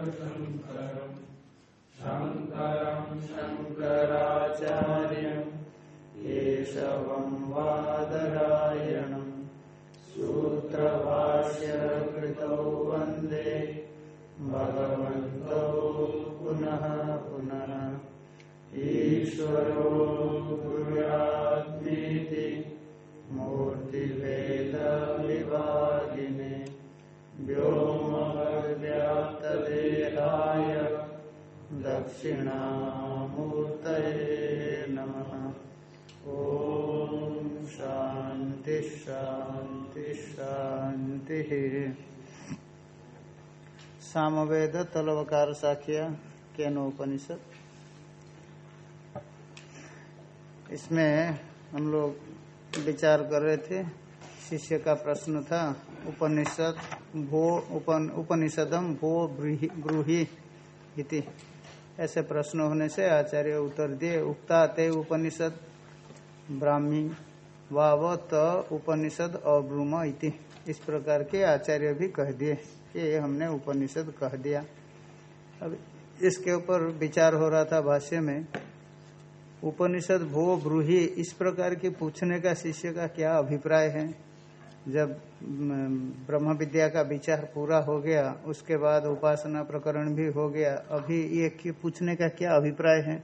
लोकशङ्करम् शङ्करम् शङ्कराचार्यम् केशवम् वादरायणम् सूत्रभाष्यकृतौ वंदे भगवन्तौ पुनः पुनः। ईश्वरो गुरुरात्मेति मूर्तिभेदविभागिने व्योमव्याप्तदेहाय दक्षिणामूर्तये नमः। ॐ शान्ति शान्ति शान्तिः। सामवेद तलवकार साख्य केनोपनिषद इसमें हम लोग विचार कर रहे थे, शिष्य का प्रश्न था उपनिषद भो उपन, उपनिषदम भो ब्रूहि इति। ऐसे प्रश्न होने से आचार्य उत्तर दिए उक्ता ते उपनिषद ब्राह्मी वाव त उपनिषद अब्रूम इति। इस प्रकार के आचार्य भी कह दिए ये हमने उपनिषद कह दिया। अब इसके ऊपर विचार हो रहा था भाष्य में उपनिषद भो ब्रूही इस प्रकार के पूछने का शिष्य का क्या अभिप्राय है? जब ब्रह्म विद्या का विचार पूरा हो गया, उसके बाद उपासना प्रकरण भी हो गया, अभी ये पूछने का क्या अभिप्राय है?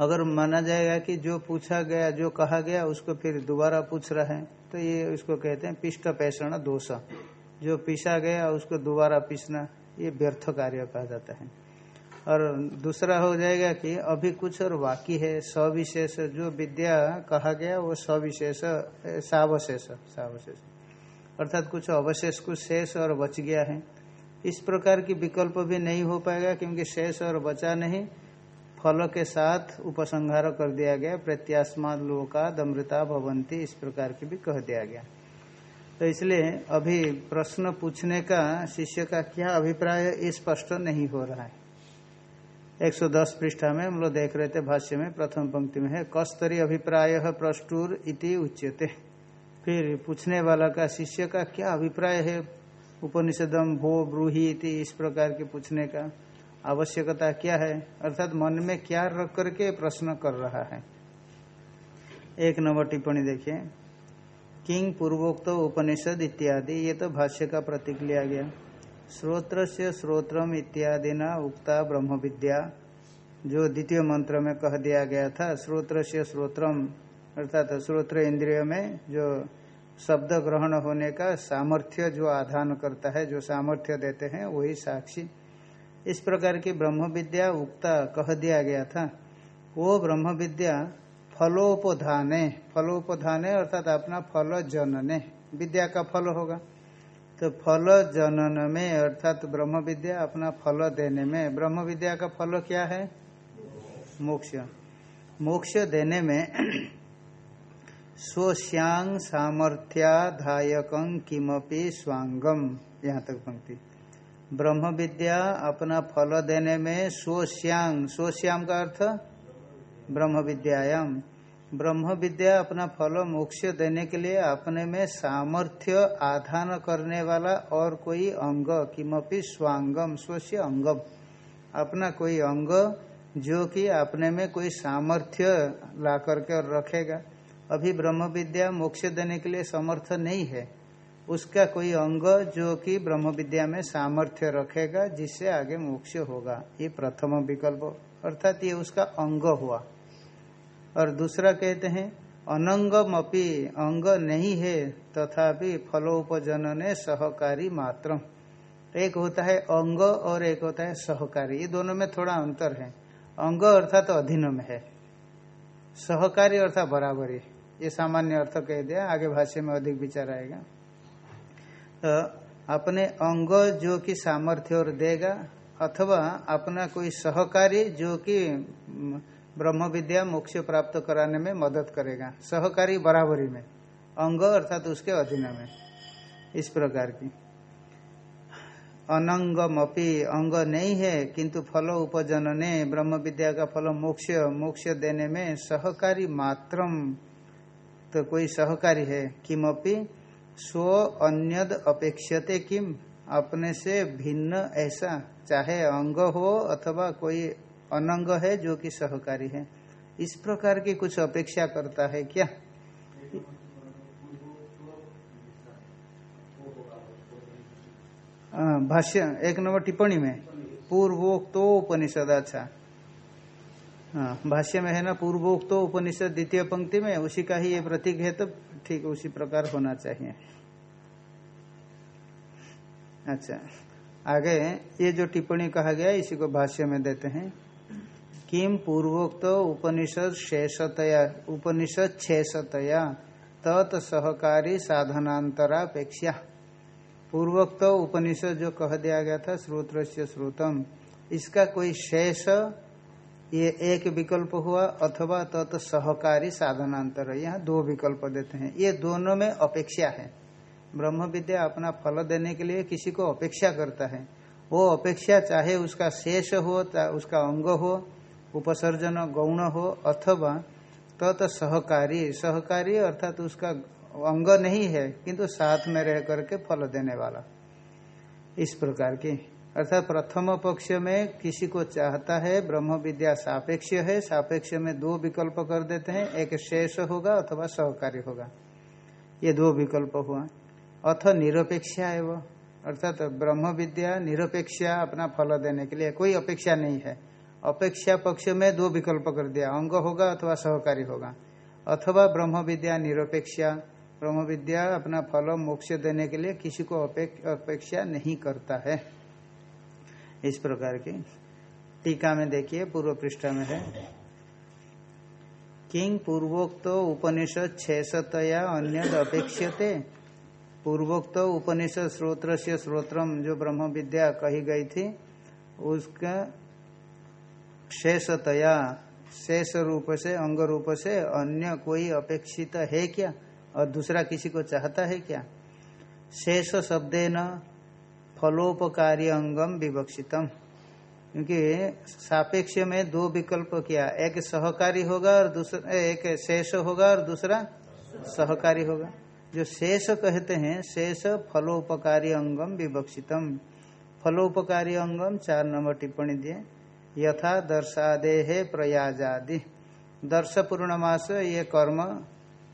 अगर माना जाएगा कि जो पूछा गया, जो कहा गया, उसको फिर दोबारा पूछ रहा है तो ये उसको कहते हैं पिष्ट पैषण दोष। जो पिसा गया, उसको दोबारा पिसना, ये व्यर्थ कार्य कहा जाता है। और दूसरा हो जाएगा कि अभी कुछ और बाकी है, सविशेष, जो विद्या कहा गया, वो सविशेष, सावशेष सावशेष। अर्थात कुछ अवशेष, कुछ शेष और बच गया है। इस प्रकार की विकल्प भी नहीं हो पाएगा, क्योंकि शेष और बचा नहीं। फल के साथ उपसंहार कर दिया गया प्रत्यास्मा लोका दमृता भवंती, इस प्रकार की भी कह दिया गया। तो इसलिए अभी प्रश्न पूछने का, शिष्य का क्या अभिप्राय स्पष्ट नहीं हो रहा है। 110 पृष्ठा में हम लोग देख रहे थे भाष्य में, प्रथम पंक्ति में है, कस्तरी अभिप्राय प्रष्टुर इति उच्यते। फिर पूछने वाला का शिष्य का क्या अभिप्राय है? उपनिषदम भो ब्रूही इति इस प्रकार के पूछने का आवश्यकता क्या है? अर्थात मन में क्या रख करके प्रश्न कर रहा है। एक नंबर टिप्पणी देखिए। किंग पूर्वोक्त उपनिषद इत्यादि, ये तो भाष्य का प्रतीक लिया गया। श्रोत्र से श्रोत्रम इत्यादि न उक्ता ब्रह्म विद्या जो द्वितीय मंत्र में कह दिया गया था। श्रोत्र से श्रोत्रम, अर्थात श्रोत्र इंद्रिय में जो शब्द ग्रहण होने का सामर्थ्य जो आधान करता है, जो सामर्थ्य देते हैं, वही साक्षी। इस प्रकार की ब्रह्म विद्या उक्ता कह दिया गया था। वो ब्रह्म विद्या फलोपधाने फलोपधाने अर्थात अपना फल जनने। विद्या का फल होगा। तो फल जनन में, अर्थात ब्रह्म विद्या अपना फल देने में। ब्रह्म विद्या का फल क्या है? मोक्ष। मोक्ष देने में स्वश्यांग सामर्थ्याधायक किमपि स्वांगम यहाँ तक पंक्ति। ब्रह्म विद्या अपना फल देने में स्वश्यांग स्वश्याम का अर्थ ब्रह्म विद्यायाम ब्रह्म विद्या अपना फल मोक्ष देने के लिए अपने में सामर्थ्य आधान करने वाला और कोई अंग, किमपि स्वांगम, स्वस्य अंगम। अपना कोई अंग जो कि अपने में कोई सामर्थ्य ला करके और रखेगा। अभी ब्रह्म विद्या मोक्ष देने के लिए समर्थ नहीं है। उसका कोई अंग जो कि ब्रह्म विद्या में सामर्थ्य रखेगा, जिससे आगे मोक्ष होगा। ये प्रथम विकल्प। अर्थात ये उसका अंग हुआ। और दूसरा कहते हैं अनंगम अपी अंग नहीं है, तथापि फलोपजनने सहकारी मात्र एक होता है अंग और एक होता है सहकारी। ये दोनों में थोड़ा अंतर है। अंग अर्थात तो अधीन में है। सहकारी अर्थात बराबरी। ये सामान्य अर्थ कह दिया। आगे भाष्य में अधिक विचार आएगा। तो अपने अंग जो कि सामर्थ्य और देगा, अथवा अपना कोई सहकारी जो कि ब्रह्म विद्या मोक्ष प्राप्त कराने में मदद करेगा। सहकारी बराबरी में। अंग अर्थात उसके अधीन में। इस प्रकार की। अनंगमपि अंग नहीं है, किंतु फल उपजनने, ब्रह्म विद्या का फल मोक्ष मोक्ष देने में सहकारी मात्रम। तो कोई सहकारी है? किमपि? स्व अन्यद अपेक्षते किम? अपने से भिन्न ऐसा। चाहे अंग हो अथवा कोई अनंग है जो कि सहकारी है। इस प्रकार की कुछ अपेक्षा करता है क्या? भाष्य, एक नंबर टिप्पणी में पूर्वोक्तो उपनिषद अच्छा हाँ भाष्य में है ना पूर्वोक्तो उपनिषद द्वितीय पंक्ति में, उसी का ही ये प्रतीक है तो ठीक उसी प्रकार होना चाहिए। अच्छा आगे ये जो टिप्पणी कहा गया, इसी को भाष्य में देते हैं। किम पूर्वोक्त उपनिषद शेषतया उपनिषद शेषतया तत्सहकारी साधनांतरापेक्षा पूर्वोक्त उपनिषद जो कह दिया गया था श्रोत्र से श्रोतम, इसका कोई शेष, ये एक विकल्प हुआ, अथवा तत् सहकारी साधनांतर, यहाँ दो विकल्प देते हैं। ये दोनों में अपेक्षा है। ब्रह्म विद्या अपना फल देने के लिए किसी को अपेक्षा करता है। वो अपेक्षा चाहे उसका शेष हो चाहे उसका अंग हो उपसर्जन गौण हो अथवा तत् सहकारी सहकारी अर्थात उसका अंग नहीं है, किंतु साथ में रह करके फल देने वाला। इस प्रकार की। अर्थात प्रथम पक्ष में किसी को चाहता है, ब्रह्म विद्या सापेक्ष है, सापेक्ष में दो विकल्प कर देते हैं, एक शेष होगा अथवा सहकारी होगा। ये दो विकल्प हुआ। अथ निरपेक्षा है वो अर्थात ब्रह्म विद्या निरपेक्षा अपना फल देने के लिए कोई अपेक्षा नहीं है। अपेक्षा पक्ष में दो विकल्प कर दिया। अंग होगा अथवा सहकारी होगा। अथवा ब्रह्म विद्या निरपेक्षा। ब्रह्म विद्या अपना फल मोक्ष देने के लिए किसी को अपेक्षा नहीं करता है। इस प्रकार की टीका में देखिए, पूर्व पृष्ठ में है। किंग पूर्वोक्त उपनिषद छेषतया अन्य अपेक्षते पूर्वोक्त उपनिषद स्रोत्र से स्रोत्रम जो ब्रह्म विद्या कही गई थी, उसका शेषतया शेष रूप से अंग रूप से अन्य कोई अपेक्षित है क्या? और दूसरा किसी को चाहता है क्या? शेष शब्दे न फलोपकारी अंगम विवक्षितम। क्योंकि सापेक्ष में दो विकल्प किया, एक सहकारी होगा और दूसरा, एक शेष होगा और दूसरा सहकारी होगा। जो शेष कहते हैं, शेष फलोपकारी अंगम विवक्षितम। फलोपकारी अंगम चार नंबर टिप्पणी दिए। यथा दर्शादे है प्रयाजादि। दर्श पूर्णमास ये कर्म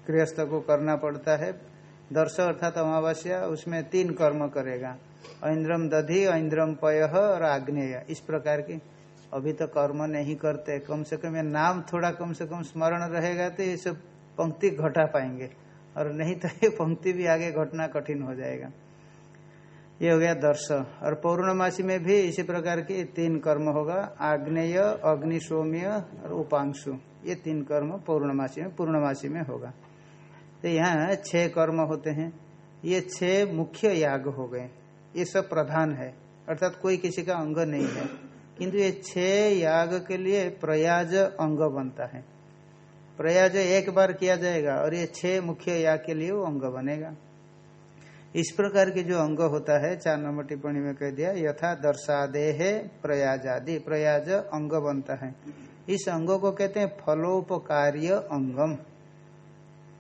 गृहस्थ को करना पड़ता है। दर्श अर्थात अमावस्या, उसमें तीन कर्म करेगा। ऐन्द्रम दधि, ऐन्द्रम पय और आग्नेय। इस प्रकार की। अभी तो कर्म नहीं करते। कम से कम ये नाम थोड़ा कम से कम स्मरण रहेगा तो ये सब पंक्ति घटा पाएँगे। और नहीं तो ये पंक्ति भी आगे घटना कठिन हो जाएगा। ये हो गया दर्श। और पौर्णमासी में भी इसी प्रकार के तीन कर्म होगा, आग्नेय, अग्निशोम्य और उपांशु। ये तीन कर्म पौर्णमासी में, पूर्णमासी में होगा। तो यहाँ छह कर्म होते हैं। ये छह मुख्य याग हो गए। ये सब प्रधान है। अर्थात कोई किसी का अंग नहीं है। किंतु ये छह याग के लिए प्रयाज अंग बनता है। प्रयाज एक बार किया जाएगा और ये छह मुख्य याग के लिए वो अंग बनेगा। इस प्रकार के जो अंग होता है, चार नंबर टिप्पणी में कह दिया, यथा दर्शादे है प्रयाज आदि प्रयाज अंग बनता है। इस अंग को कहते हैं फलोपकार्य अंगम।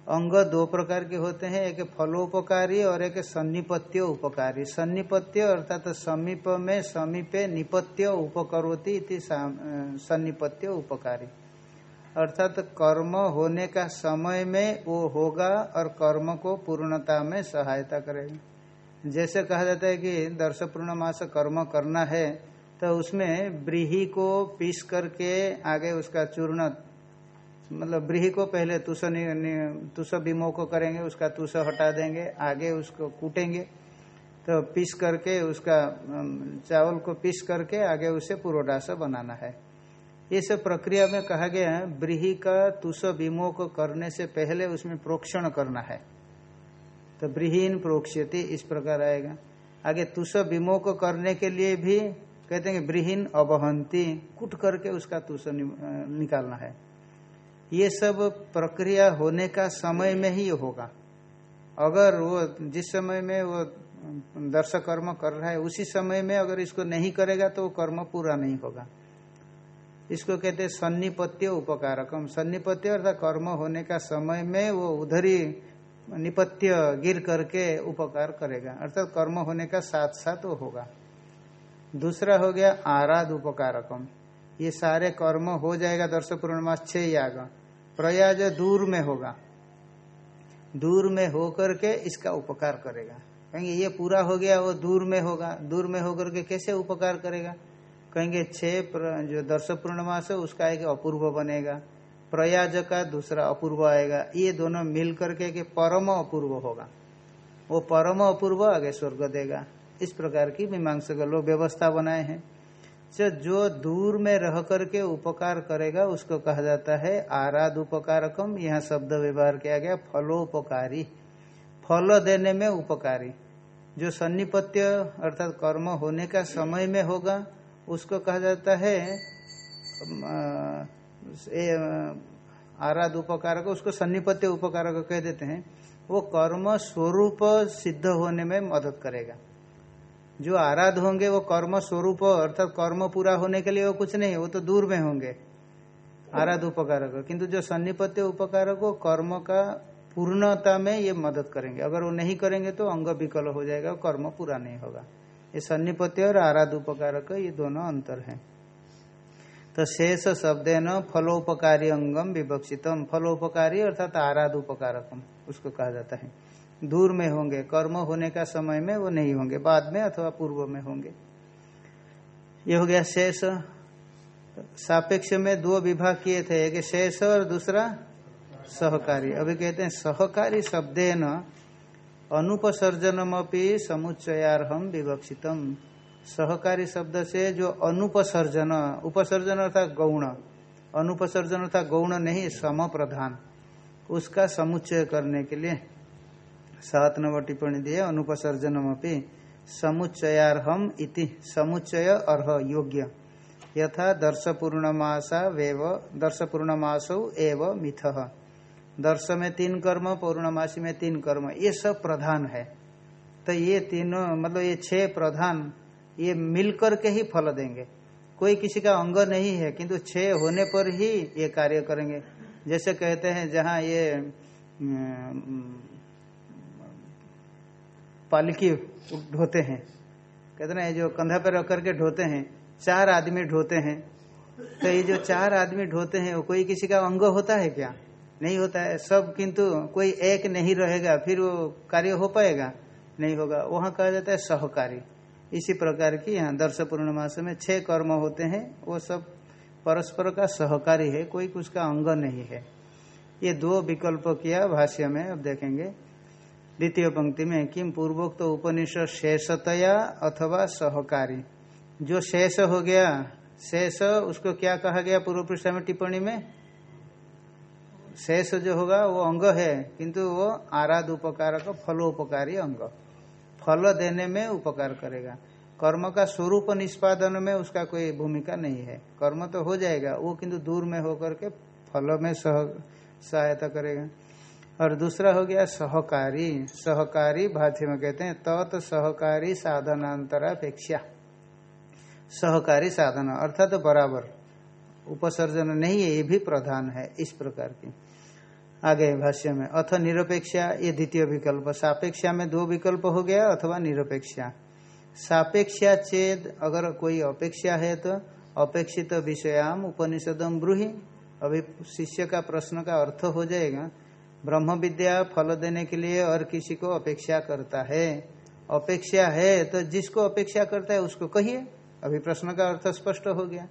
अंग दो प्रकार के होते हैं, एक फलोपकारी और एक सन्निपत्य उपकारी। सन्निपत्य अर्थात समीप में, समीपे निपत्य उपकरोती सन्निपत्य उपकारी। अर्थात कर्म होने का समय में वो होगा और कर्म को पूर्णता में सहायता करेगा। जैसे कहा जाता है कि दर्श पूर्ण मास कर्म करना है तो उसमें ब्रीही को पीस करके आगे उसका चूर्ण मतलब ब्रीही को पहले तुष तुष बिमो को करेंगे, उसका तुष हटा देंगे, आगे उसको कूटेंगे तो पीस करके उसका चावल को पीस करके आगे उसे पुरोडास बनाना है। ये सब प्रक्रिया में कहा गया है, ब्रीही का तुष विमोक करने से पहले उसमें प्रोक्षण करना है। तो ब्रीहीन प्रोक्षति इस प्रकार आएगा। आगे तुष विमोक करने के लिए भी कहते हैं ब्रीहीन अबहंती कुट करके उसका तुष निकालना है। ये सब प्रक्रिया होने का समय में ही होगा। अगर वो जिस समय में वो दर्शक कर्म कर रहा है, उसी समय में अगर इसको नहीं करेगा तो वो कर्म पूरा नहीं होगा। इसको कहते हैं सन्निपत्य उपकारकम। सन्निपत्य अर्थात कर्म होने का समय में वो उधर निपत्य गिर करके उपकार करेगा। अर्थात कर्म होने का साथ साथ वो होगा। दूसरा हो गया आराध उपकारकम। ये सारे कर्म हो जाएगा दर्श पूर्णमास छह प्रयाज दूर में होगा। दूर में होकर के इसका उपकार करेगा। कहेंगे ये पूरा हो गया, वो दूर में होगा। दूर में होकर के कैसे उपकार करेगा? कहेंगे छह जो दर्श पूर्णमास है, उसका एक अपूर्व बनेगा। प्रयाज का दूसरा अपूर्व आएगा। ये दोनों मिल करके के परम अपूर्व होगा। वो परम अपूर्व आगे स्वर्ग देगा। इस प्रकार की मीमांसा लोग व्यवस्था बनाए हैं। जो दूर में रह करके उपकार करेगा, उसको कहा जाता है आराध उपकारकम। यहाँ शब्द व्यवहार किया गया, फलोपकारी। फल देने में उपकारी। जो सन्निपत्य अर्थात कर्म होने का समय में होगा उसको कहा जाता है आराध उपकारक, उसको सन्निपत्य उपकारक कह देते हैं। वो कर्म स्वरूप सिद्ध होने में मदद करेगा। जो आराध होंगे, वो कर्म स्वरूप, अर्थात कर्म पूरा होने के लिए वो कुछ नहीं, वो तो दूर में होंगे। आराध उपकारक। किंतु जो सन्निपत्य उपकारक, वो कर्म का पूर्णता में ये मदद करेंगे। अगर वो नहीं करेंगे तो अंग विकल हो जाएगा, कर्म पूरा नहीं होगा। ये सन्निपत्य और आराध उपकारक ये दोनों अंतर है। तो शेष शब्द न फलोपकारी अंगम विवक्षितम। फलोपकारी अर्थात उपकारकम उसको कहा जाता है। दूर में होंगे, कर्म होने का समय में वो नहीं होंगे, बाद में अथवा पूर्व में होंगे। ये हो गया शेष। सापेक्ष में दो विभाग किए थे, एक शेष और दूसरा सहकारी। अभी कहते हैं सहकारी शब्द न अनुपसर्जनमपि समुच्चयारहम विवक्षितम सहकारी शब्द से जो अनुपसर्जन, उपसर्जन अर्थात गौण। अनुपसर्जन अर्थात गौण नहीं सम प्रधान उसका समुच्चय करने के लिए सात नंबर टिप्पणी दिए अनुपसर्जनम अपनी समुच्चयारहम इति, समुच्चय अर्ह, योग्य। यथा दर्श पूर्णमासा वेव दर्श पूर्णमासो एव मिथ। दर्श में तीन कर्म, पूर्णमासी में तीन कर्म, ये सब प्रधान है। तो ये तीनों मतलब ये छह प्रधान, ये मिलकर के ही फल देंगे। कोई किसी का अंग नहीं है, किंतु छह होने पर ही ये कार्य करेंगे। जैसे कहते हैं, जहाँ ये पालकी ढोते हैं। कहते ना ये जो कंधा पर रख करके ढोते हैं, चार आदमी ढोते हैं। तो ये जो चार आदमी ढोते हैं, वो कोई किसी का अंग होता है क्या? नहीं होता है। सब किंतु कोई एक नहीं रहेगा, फिर वो कार्य हो पाएगा, नहीं होगा। वहाँ कहा जाता है सहकारी। इसी प्रकार की यहाँ दर्श पूर्णमास में छह कर्म होते हैं। वो सब परस्पर का सहकारी है, कोई उसका अंग नहीं है। ये दो विकल्प किया भाष्य में, अब देखेंगे। द्वितीय पंक्ति में किम पूर्वोक्त तो उपनिषद शेषतया अथवा सहकारी? जो शेष हो गया, शेष, उसको क्या कहा गया पूर्व पृष्ठ में टिप्पणी में? शेष जो होगा वो अंग है, किंतु वो आराध उपकार का फलोपकारी अंग। फल देने में उपकार करेगा। कर्म का स्वरूप निष्पादन में उसका कोई भूमिका नहीं है। कर्म तो हो जाएगा, वो किंतु दूर में होकर के फल में सह, सहायता करेगा। और दूसरा हो गया सहकारी। सहकारी भाष्य में कहते हैं, तत् सहकारी साधनांतरापेक्षा। सहकारी साधन, अर्थात तो बराबर। उपसर्जन नहीं है, ये भी प्रधान है इस प्रकार की। आगे भाष्य में, अथ निरपेक्षा ये द्वितीय विकल्प। सापेक्षा में दो विकल्प हो गया अथवा निरपेक्षा। सापेक्षा चेद, अगर कोई अपेक्षा है तो अपेक्षित विषयाम उपनिषदम ब्रूही। अभी शिष्य का प्रश्न का अर्थ हो जाएगा ब्रह्म विद्या फल देने के लिए और किसी को अपेक्षा करता है। अपेक्षा है तो जिसको अपेक्षा करता है उसको कहिए। अभी प्रश्न का अर्थ स्पष्ट हो गया।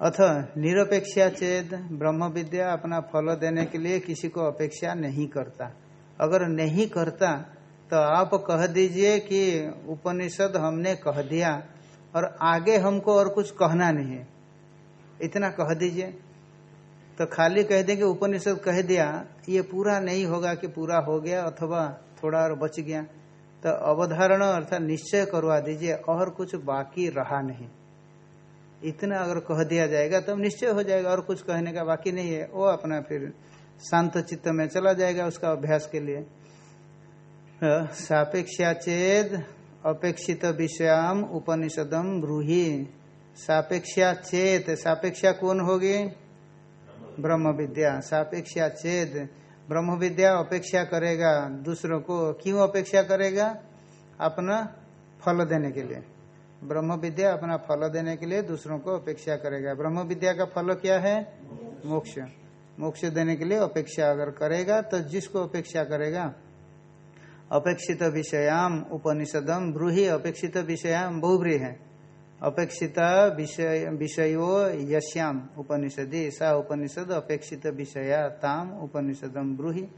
अथ निरपेक्षा चेत ब्रह्म विद्या अपना फल देने के लिए किसी को अपेक्षा नहीं करता। अगर नहीं करता तो आप कह दीजिए कि उपनिषद हमने कह दिया और आगे हमको और कुछ कहना नहीं इतना कह दीजिए। तो खाली कह देंगे उपनिषद कह दिया, ये पूरा नहीं होगा कि पूरा हो गया अथवा थोड़ा और बच गया। तो अवधारणा अर्थात निश्चय करवा दीजिए, और कुछ बाकी रहा नहीं। इतना अगर कह दिया जाएगा तो निश्चय हो जाएगा और कुछ कहने का बाकी नहीं है। वो अपना फिर शांत चित्त में चला जाएगा उसका अभ्यास के लिए। सापेक्षा चेद अपेक्षित विषयाम उपनिषदम ब्रूही। सापेक्षा चेत सापेक्षा कौन होगी? ब्रह्म विद्या सापेक्षा चेद। ब्रह्म विद्या अपेक्षा करेगा दूसरों को। क्यों अपेक्षा करेगा? अपना फल देने के लिए। ब्रह्म विद्या अपना फल देने के लिए दूसरों को अपेक्षा करेगा। ब्रह्म विद्या का फल क्या है? मोक्ष। मोक्ष देने के लिए अपेक्षा अगर करेगा तो जिसको अपेक्षा करेगा? अपेक्षित विषयाम उपनिषदम ब्रूही, अपेक्षित विषयाम बहुब्री है अपेक्षित विषय, विषयो यश्याम उपनिषदि। सा उपनिषद अपेक्षित विषया ताम उपनिषदम ब्रूही।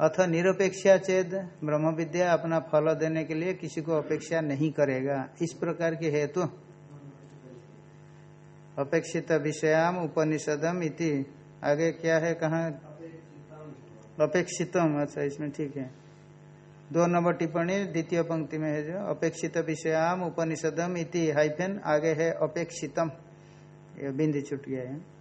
अथ निरपेक्षा चेद ब्रह्म विद्या अपना फल देने के लिए किसी को अपेक्षा नहीं करेगा। इस प्रकार के हेतु अपेक्षित विषयाम उपनिषदम इति। आगे क्या है कहा? अपेक्षितम। अच्छा इसमें ठीक है। दो नंबर टिप्पणी, द्वितीय पंक्ति में है जो, अपेक्षित विषयाम उपनिषदम इति हाइफेन, आगे है अपेक्षितम। ये बिंदी छुट गया है।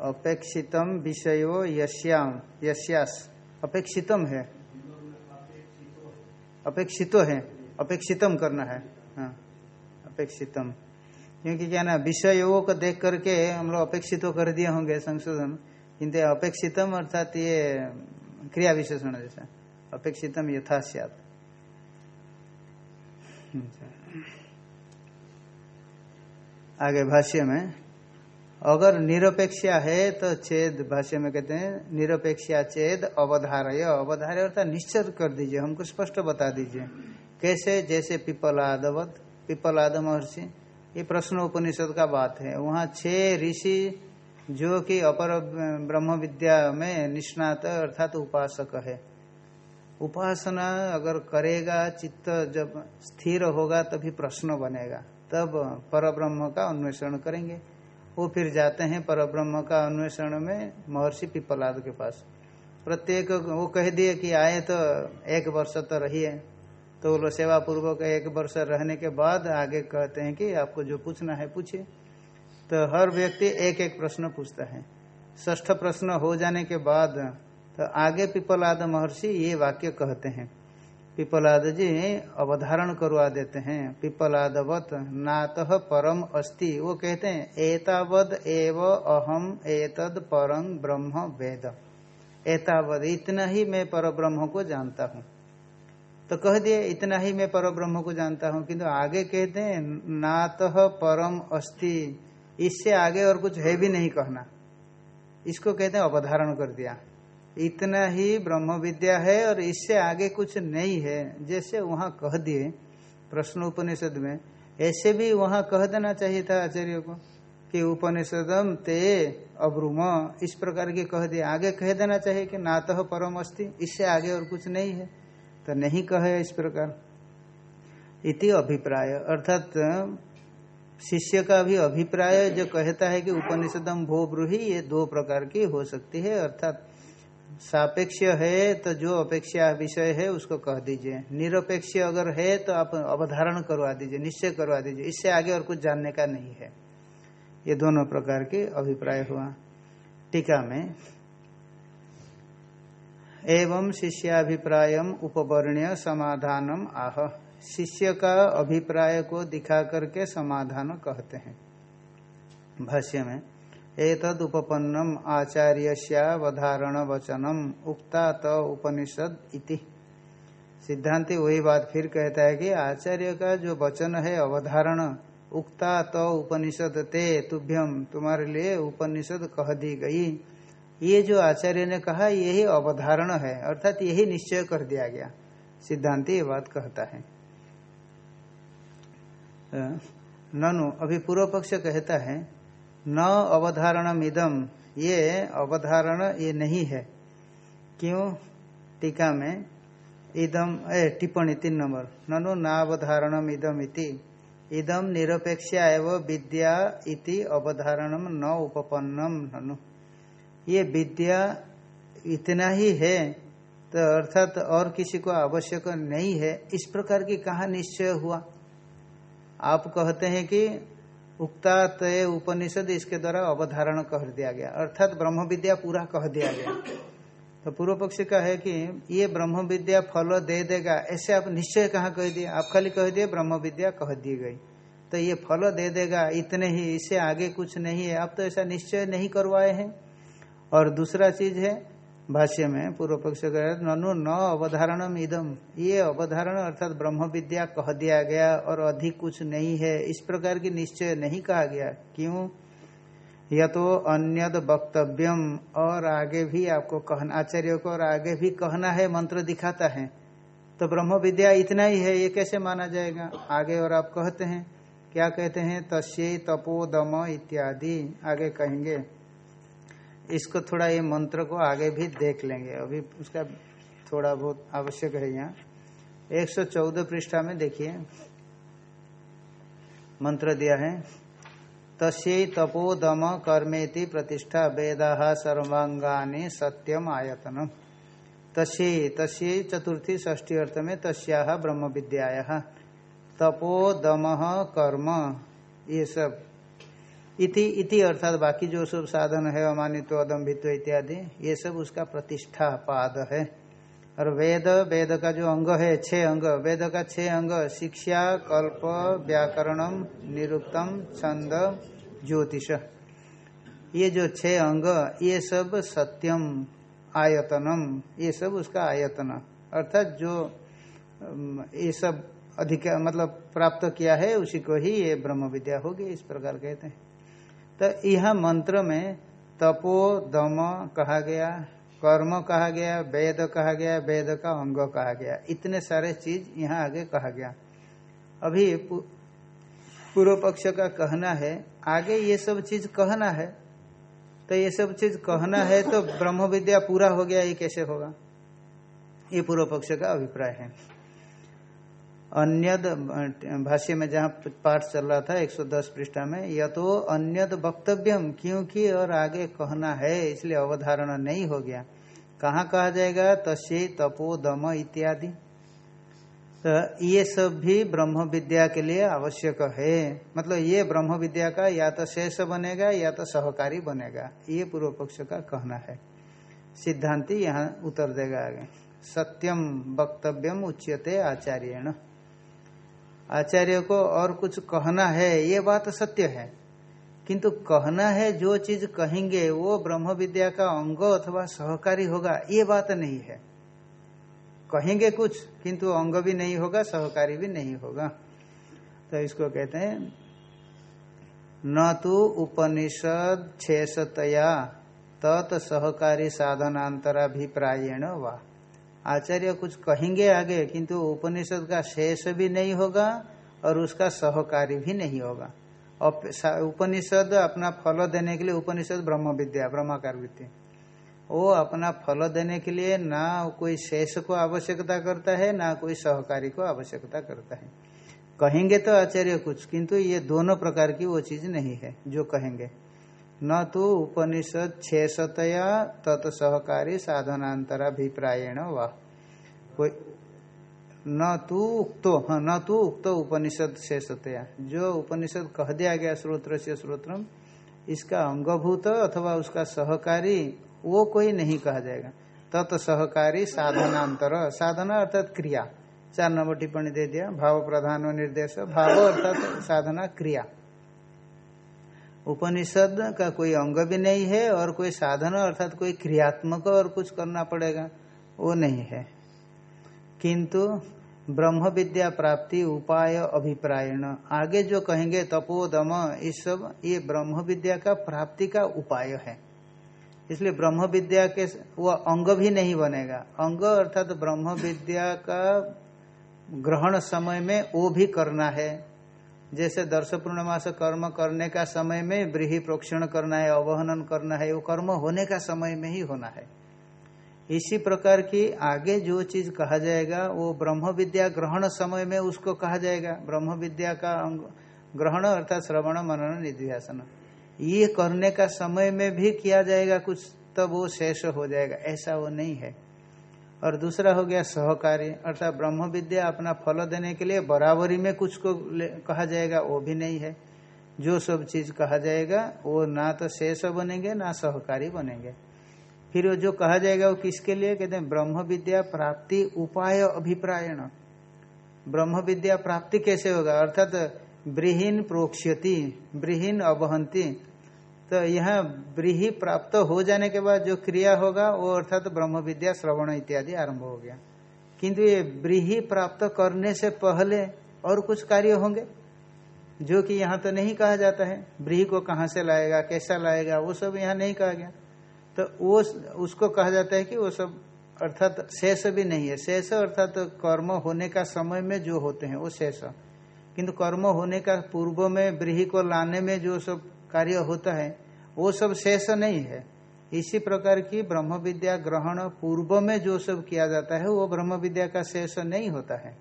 अपेक्षितम विषयो यश्याम यश्यास अपेक्षितम है। अपेक्षितो है। अपेक्षितम करना है। हाँ अपेक्षितम। क्योंकि क्या ना, विषयों को देख करके हम लोग अपेक्षित कर दिए होंगे संशोधन। किंतु अपेक्षितम अर्थात ये क्रिया विशेषण जैसा। अपेक्षितम यथा आगे भाष्य में अगर निरपेक्षा है तो छेद भाष्य में कहते हैं निरपेक्षा छेद अवधारय। अवधारय अर्थात निश्चित कर दीजिए, हमको स्पष्ट बता दीजिए। कैसे? जैसे पिपलादवत पिपलाद महर्षि, ये प्रश्न उपनिषद का बात है। वहाँ छह ऋषि, जो कि अपर ब्रह्म विद्या में निष्णात अर्थात तो उपासक है। उपासना अगर करेगा, चित्त जब स्थिर होगा, तभी प्रश्न बनेगा। तब पर ब्रह्म का अन्वेषण करेंगे। वो फिर जाते हैं पर ब्रह्म का अन्वेषण में महर्षि पिपलाद के पास। प्रत्येक वो कह दिए कि आए तो एक वर्ष तो रहिए। तो वो सेवा पूर्वक एक वर्ष रहने के बाद आगे कहते हैं कि आपको जो पूछना है पूछिए। तो हर व्यक्ति एक एक प्रश्न पूछता है। ष्ठ प्रश्न हो जाने के बाद तो आगे पिपलाद महर्षि ये वाक्य कहते हैं। पिपलाद जी अवधारण करवा देते हैं। पिपलादवत नात परम अस्ति। वो कहते हैं, एतावद एव अहम एतद परम ब्रह्म वेद। एतावद, इतना ही मैं पर ब्रह्म को जानता हूँ। तो कह दिए, इतना ही मैं पर ब्रह्म को जानता हूँ, किंतु आगे कहते हैं, नात परम अस्ति। इससे आगे और कुछ है भी नहीं कहना। इसको कहते हैं, अवधारण कर दिया। इतना ही ब्रह्म विद्या है और इससे आगे कुछ नहीं है। जैसे वहाँ कह दिए प्रश्न उपनिषद में, ऐसे भी वहाँ कह देना चाहिए था आचार्य को कि उपनिषदम ते अब्रुम। इस प्रकार के कह दिए। आगे कह देना चाहिए कि ना तो परम अस्थि इससे आगे और कुछ नहीं है। तो नहीं कहे इस प्रकार। इति अभिप्राय। अर्थात शिष्य का भी अभिप्राय जो कहता है कि उपनिषदम भो ब्रूही, ये दो प्रकार की हो सकती है। अर्थात सापेक्ष है तो जो अपेक्षा विषय है उसको कह दीजिए। निरपेक्ष अगर है तो आप अवधारण करवा दीजिए, निश्चय करवा दीजिए। इससे आगे और कुछ जानने का नहीं है। ये दोनों प्रकार के अभिप्राय हुआ। टीका में, एवं शिष्याभिप्राय उपवर्ण्य समाधानम आह। शिष्य का अभिप्राय को दिखा करके समाधान कहते हैं। भाष्य में एतद उपपन्नम आचार्यवधारण वचनम उक्ता त उपनिषद इति। सिद्धांति वही बात फिर कहता है कि आचार्य का जो वचन है, अवधारण, उक्ता तो उपनिषद ते तुभ्यम तुम्हारे लिए उपनिषद कह दी गई। ये जो आचार्य ने कहा, यही अवधारण है, अर्थात यही निश्चय कर दिया गया। सिद्धांति ये बात कहता है। ननु, अभी पूर्व पक्ष कहता है न अवधारण इदम ये अवधारण ये नहीं है। क्यों? टीका में इदम ए, टिप्पणी तीन नंबर। ननु नावधारणम इदम इति। इदम निरपेक्ष एवं विद्या इति अवधारणम न उपपन्नम, ननु। ये विद्या इतना ही है तो अर्थात और किसी को आवश्यक नहीं है। इस प्रकार की कहा निश्चय हुआ। आप कहते हैं कि उक्ता तय उपनिषद इसके द्वारा अवधारण कह दिया गया। अर्थात ब्रह्म विद्या पूरा कह दिया गया। तो पूर्व पक्ष का है कि ये ब्रह्म विद्या फल दे देगा, ऐसे आप निश्चय कहाँ कह दिए? आप खाली कह दिए ब्रह्म विद्या कह दी गई। तो ये फल दे देगा, इतने ही, इससे आगे कुछ नहीं है। आप तो ऐसा निश्चय नहीं करवाए हैं। और दूसरा चीज़ है भाष्य में पूर्व पक्ष ननु न अवधारणम इदम ये अवधारण अर्थात ब्रह्म विद्या कह दिया गया और अधिक कुछ नहीं है। इस प्रकार की निश्चय नहीं कहा गया। क्यों? या तो अन्य वक्तव्यम। और आगे भी आपको कहना, आचार्य को और आगे भी कहना है, मंत्र दिखाता है। तो ब्रह्म विद्या इतना ही है, ये कैसे माना जाएगा? आगे और आप कहते हैं। क्या कहते हैं? तस्य तपो दम इत्यादि। आगे कहेंगे। इसको थोड़ा ये मंत्र को आगे भी देख लेंगे। अभी उसका थोड़ा बहुत आवश्यक है यहाँ। एक सौ चौदह पृष्ठा में देखिए। मंत्र दिया है, तस्य तपो दम कर्मेति प्रतिष्ठा वेदा सर्वांगानी सत्यम आयतन तस्य तस्य चतुर्थी ष्ठी अर्थ में तस्या ब्रह्म विद्या तपो दम कर्म। ये सब इति इति अर्थात बाकी जो सब साधन है अमानित अदम्भित्व इत्यादि, ये सब उसका प्रतिष्ठा पाद है। और वेद वेद का जो अंग है, छह अंग, वेद का छह अंग, शिक्षा, कल्प, व्याकरणम, निरुक्तम, छंद, ज्योतिष। ये जो छह अंग, ये सब सत्यम, आयतनम, ये सब उसका आयतन। अर्थात जो ये सब अधिक मतलब प्राप्त किया है, उसी को ही ये ब्रह्म विद्या होगी, इस प्रकार कहते हैं। तो यह मंत्र में तपो, दम कहा गया, कर्म कहा गया, वेद कहा गया, वेद का अंग कहा गया। इतने सारे चीज़ यहाँ आगे कहा गया। अभी पूर्व पक्ष का कहना है, आगे ये सब चीज़ कहना है। तो ये सब चीज़ कहना है तो ब्रह्म विद्या पूरा हो गया, ये कैसे होगा? ये पूर्व पक्ष का अभिप्राय है। अन्यद, भाष्य में जहाँ पाठ चल रहा था 110 पृष्ठा में यह तो अन्यद वक्तव्यम, क्योंकि और आगे कहना है, इसलिए अवधारणा नहीं हो गया। कहाँ कहा जाएगा? तस्य तपो दम इत्यादि। तो ये सब भी ब्रह्म विद्या के लिए आवश्यक है। मतलब ये ब्रह्म विद्या का या तो शेष बनेगा, या तो सहकारी बनेगा। ये पूर्व पक्ष का कहना है। सिद्धांति यहाँ उतर देगा आगे। सत्यम वक्तव्यम उच्यते आचार्य आचार्य को और कुछ कहना है, ये बात सत्य है। किंतु कहना है जो चीज़ कहेंगे, वो ब्रह्म विद्या का अंग अथवा सहकारी होगा, ये बात नहीं है। कहेंगे कुछ, किंतु अंग भी नहीं होगा, सहकारी भी नहीं होगा। तो इसको कहते हैं, न तो उपनिषद छेषतया तत् सहकारी साधनांतराभिप्रायण वा। आचार्य कुछ कहेंगे आगे, किंतु उपनिषद का शेष भी नहीं होगा और उसका सहकारी भी नहीं होगा। उपनिषद अपना फल देने के लिए उपनिषद ब्रह्म विद्या, ब्रह्माकार विद्या। वो अपना फल देने के लिए ना कोई शेष को आवश्यकता करता है, ना कोई सहकारी को आवश्यकता करता है। कहेंगे तो आचार्य कुछ, किंतु ये दोनों प्रकार की वो चीज़ नहीं है, जो कहेंगे। न तो उपनिषद छेषतया तत्सहकारी साधनांतराभिप्रायण वा। कोई न तो उक्तो न तो उक्तो उपनिषद शेषतया जो उपनिषद कह दिया गया स्रोत्र से श्रोत्रम इसका अंगभूत अथवा उसका सहकारी, वो कोई नहीं कहा जाएगा। तत्सहकारी साधनांतर, साधना अर्थात क्रिया। चार नंबर टिप्पणी दे दिया भाव प्रधान निर्देश, भाव अर्थात साधना क्रिया। उपनिषद का कोई अंग भी नहीं है और कोई साधन अर्थात कोई क्रियात्मक और कुछ करना पड़ेगा, वो नहीं है। किंतु ब्रह्म विद्या प्राप्ति, उपाय, अभिप्रायण, आगे जो कहेंगे तपो दम इस सब, ये ब्रह्म विद्या का प्राप्ति का उपाय है। इसलिए ब्रह्म विद्या के वो अंग भी नहीं बनेगा। अंग अर्थात ब्रह्म विद्या का ग्रहण समय में वो भी करना है। जैसे दर्श पूर्णमास कर्म करने का समय में ब्रीही प्रोक्षण करना है, अवहनन करना है, वो कर्म होने का समय में ही होना है। इसी प्रकार की आगे जो चीज़ कहा जाएगा, वो ब्रह्म विद्या ग्रहण समय में उसको कहा जाएगा। ब्रह्म विद्या का ग्रहण अर्थात श्रवण, मनन निधिध्यासन ये करने का समय में भी किया जाएगा कुछ, तब वो शेष हो जाएगा। ऐसा वो नहीं है। और दूसरा हो गया सहकारी अर्थात ब्रह्म विद्या अपना फल देने के लिए बराबरी में कुछ को कहा जाएगा, वो भी नहीं है। जो सब चीज़ कहा जाएगा, वो ना तो शेष बनेंगे, ना सहकारी बनेंगे। फिर वो जो कहा जाएगा, वो किसके लिए? कहते हैं ब्रह्म विद्या प्राप्ति उपाय अभिप्रायण। ब्रह्म विद्या प्राप्ति कैसे होगा? अर्थात, ब्रीहीन प्रोक्ष्यति, ब्रीहीन अवहंती। तो यहाँ ब्रीही प्राप्त हो जाने के बाद जो क्रिया होगा, वो अर्थात तो ब्रह्म विद्या श्रवण इत्यादि आरंभ हो गया। किंतु ये ब्रीही प्राप्त करने से पहले और कुछ कार्य होंगे? जो कि यहाँ तो नहीं कहा जाता है, ब्रीही को कहाँ से लाएगा, कैसा लाएगा, वो सब यहाँ नहीं कहा गया। तो वो उसको कहा जाता है कि वो सब अर्थात शेष भी नहीं है। शेष अर्थात तो कर्म होने का समय में जो होते हैं, वो शेष। किंतु कर्म होने का पूर्व में ब्रीही को लाने में जो सब कार्य होता है वो सब शेष नहीं है। इसी प्रकार की ब्रह्म विद्या ग्रहण पूर्व में जो सब किया जाता है, वो ब्रह्म विद्या का शेष नहीं होता है।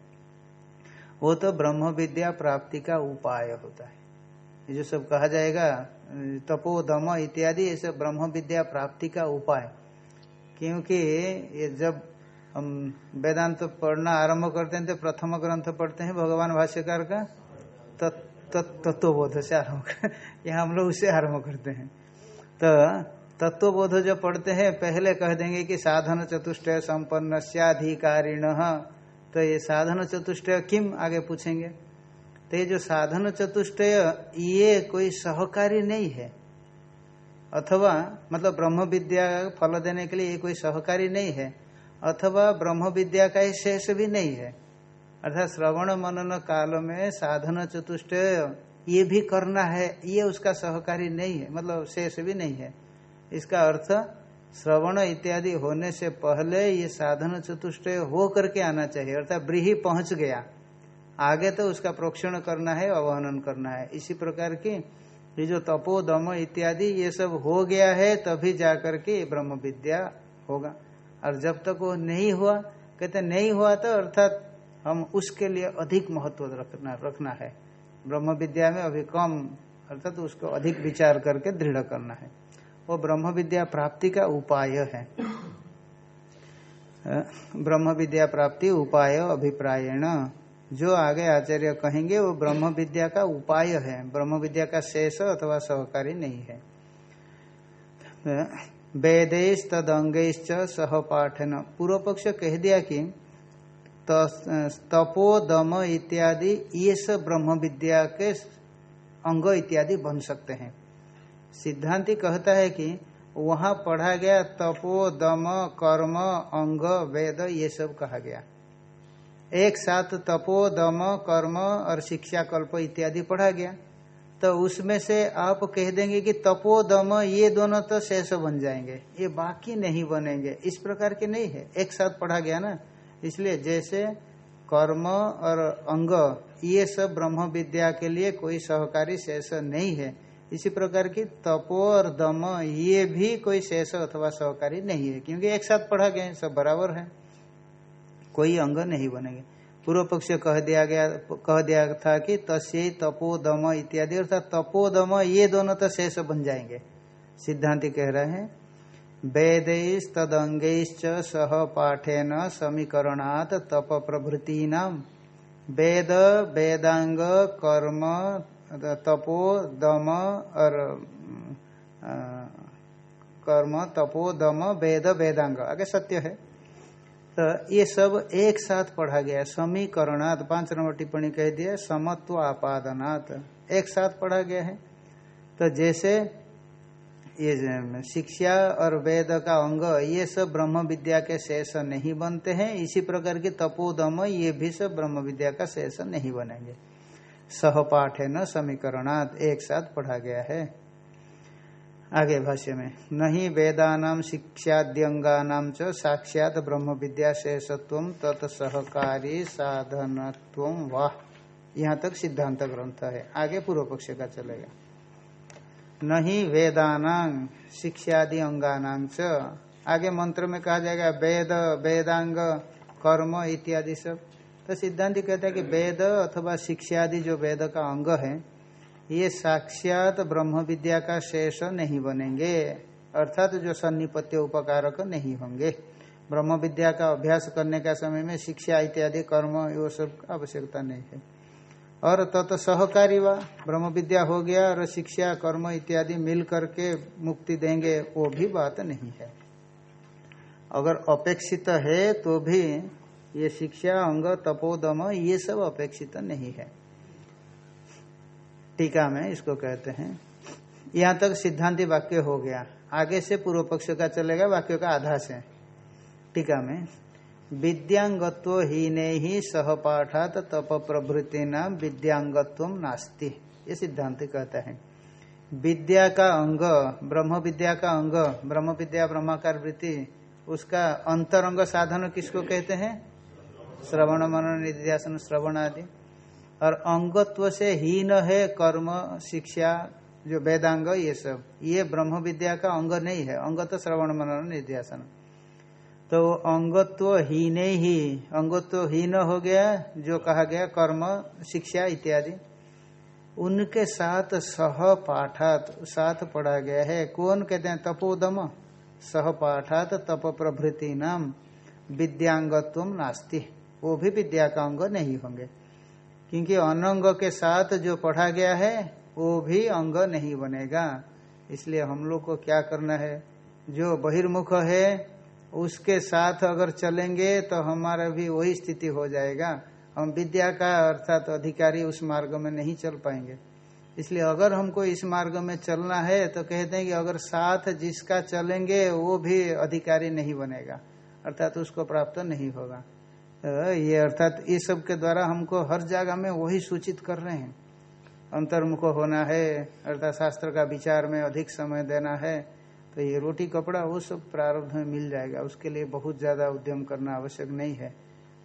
वो तो ब्रह्म विद्या प्राप्ति का उपाय होता है। जो सब कहा जाएगा तपो दम इत्यादि, ये सब ब्रह्म विद्या प्राप्ति का उपाय। क्योंकि ये जब हम वेदांत तो पढ़ना आरंभ करते हैं तो प्रथम ग्रंथ पढ़ते हैं भगवान भाष्यकार का तत्वबोध से आरंभ यहाँ हम लोग उसे आरंभ करते हैं। तो तत्वबोध जो पढ़ते हैं, पहले कह देंगे कि साधन चतुष्टय संपन्न अधिकारिण तो ये साधन चतुष्टय किम? आगे पूछेंगे। तो ये जो साधन चतुष्टय, ये कोई सहकारी नहीं है। अथवा मतलब ब्रह्म विद्या फल देने के लिए ये कोई सहकारी नहीं है। अथवा ब्रह्म विद्या का शेष भी नहीं है। अर्थात श्रवण मनन काल में साधन चतुष्टय ये भी करना है, ये उसका सहकारी नहीं है मतलब शेष भी नहीं है। इसका अर्थ, श्रवण इत्यादि होने से पहले ये साधन चतुष्टय हो करके आना चाहिए, अर्थात ब्रीही पहुँच गया। आगे तो उसका प्रोक्षण करना है, अवहनन करना है। इसी प्रकार की ये जो तपो, दम इत्यादि ये सब हो गया है, तभी जाकर के ब्रह्म विद्या होगा। और जब तक वो नहीं हुआ, कहते नहीं हुआ तो अर्थात हम उसके लिए अधिक महत्व रखना रखना है। ब्रह्म विद्या में अभी कम, अर्थात तो उसको अधिक विचार करके दृढ़ करना है। वो ब्रह्म विद्या प्राप्ति का उपाय है। ब्रह्म विद्या प्राप्ति उपाय अभिप्रायण। जो आगे आचार्य कहेंगे, वो ब्रह्म विद्या का उपाय है। ब्रह्म विद्या का शेष अथवा सहकारी नहीं है। वेदेश तद अंगेश सह पाठन पूर्व पक्ष कह दिया कि तपो दम इत्यादि ये सब ब्रह्म विद्या के अंग इत्यादि बन सकते हैं। सिद्धांति कहता है कि वहाँ पढ़ा गया तपो दम कर्म, अंग, वेद, ये सब कहा गया। एक साथ तपो दम कर्म और शिक्षा कल्प इत्यादि पढ़ा गया। तो उसमें से आप कह देंगे कि तपो दम ये दोनों तो शेष बन जाएँगे। ये बाकी नहीं बनेंगे। इस प्रकार के नहीं है। एक साथ पढ़ा गया ना। इसलिए जैसे कर्म और अंग, ये सब ब्रह्म विद्या के लिए कोई सहकारी शेष नहीं है। इसी प्रकार की तपो और दम, ये भी कोई शेष अथवा सहकारी नहीं है, क्योंकि एक साथ पढ़ा गया, सब बराबर है। कोई अंग नहीं बनेंगे। पूर्व पक्ष कह दिया गया, कह दिया था कि तस्य तपो दम इत्यादि, अर्थात तपो दम, ये दोनों तो शेष बन जाएँगे। सिद्धांति कह रहे हैं वेदैस्तदंगैश्च सह पाठेन समीकरणात् तप प्रभृतीना वेद वेदांग कर्म तपो, दम और कर्म, तपो, दम, वेद वेदांग आगे सत्य है। तो ये सब एक साथ पढ़ा गया। समीकरणात्, पाँच नंबर टिप्पणी कह दिया समत्व आपादनात् एक साथ पढ़ा गया है। तो जैसे ये शिक्षा और वेद का अंग, ये सब ब्रह्म विद्या के शेष नहीं बनते हैं। इसी प्रकार की तपोदम, ये भी सब ब्रह्म विद्या का शेष नहीं बनेंगे। सहपाठ है न, समीकरणात् एक साथ पढ़ा गया है। आगे भाष्य में, नहीं वेदानाम शिक्षाद्यंगानाम च साक्षात ब्रह्म विद्या शेषत्व तत्सहकारी साधनत्व वाह। यहाँ तक सिद्धांत ग्रंथ है। आगे पूर्व पक्ष का चलेगा। नहीं वेदानांग शिक्षादि अंगानांग च। आगे मंत्र में कहा जाएगा, वेद, वेदांग, कर्म इत्यादि सब। तो सिद्धांत कहता है कि वेद अथवा शिक्षादि जो वेद का अंग है, ये साक्षात ब्रह्म विद्या का शेष नहीं बनेंगे। अर्थात जो सन्निपत्य उपकारक नहीं होंगे। ब्रह्म विद्या का अभ्यास करने का समय में शिक्षा इत्यादि कर्म ये सब आवश्यकता नहीं है। और तत् सहकारी व ब्रह्म विद्या हो गया, और शिक्षा, कर्म इत्यादि मिल करके मुक्ति देंगे, वो भी बात नहीं है। अगर अपेक्षित है तो भी ये शिक्षा, अंग, तपोदम, ये सब अपेक्षित नहीं है। टीका में इसको कहते हैं। यहाँ तक सिद्धांति वाक्य हो गया। आगे से पूर्व पक्ष का चलेगा, वाक्य का आधा से। टीका में। विद्यांगत्व हीने ही सहपाठात तप प्रभृति नाम विद्यांगत्व नास्ति। ये सिद्धांत कहता है। विद्या का अंग ब्रह्म विद्या का अंग ब्रह्म विद्या ब्रह्माकार वृत्ति, उसका अंतरंग साधन किसको कहते हैं? श्रवण मनन निध्यासन, श्रवण आदि। और अंगत्व से हीन है कर्म, शिक्षा, जो वेदांग, ये सब। ये ब्रह्म विद्या का अंग नहीं है। अंग तो श्रवण मनन निध्यासन। तो अंगत्व हीन ही, अंगत्व हीन हो गया, जो कहा गया, कर्म, शिक्षा इत्यादि। उनके साथ सह पाठात, साथ पढ़ा गया है। कौन कहते हैं? तपोदम। सह पाठात तप प्रभृति नाम। विद्यांगत्व नास्ति। वो भी विद्या का अंग नहीं होंगे। क्योंकि अनंग के साथ जो पढ़ा गया है, वो भी अंग नहीं बनेगा। इसलिए हम लोग को क्या करना है? जो बहिर्मुख है उसके साथ अगर चलेंगे तो हमारा भी वही स्थिति हो जाएगा। हम विद्या का अर्थात तो अधिकारी उस मार्ग में नहीं चल पाएँगे। इसलिए अगर हमको इस मार्ग में चलना है तो कहते हैं कि अगर साथ जिसका चलेंगे वो भी अधिकारी नहीं बनेगा। अर्थात उसको प्राप्त नहीं होगा। तो ये अर्थात ये सब के द्वारा हमको हर जगह में वही सूचित कर रहे हैं। अंतर्मुख होना है, अर्थात शास्त्र का विचार में अधिक समय देना है। तो ये रोटी कपड़ा वो सब प्रारब्ध में मिल जाएगा। उसके लिए बहुत ज़्यादा उद्यम करना आवश्यक नहीं है।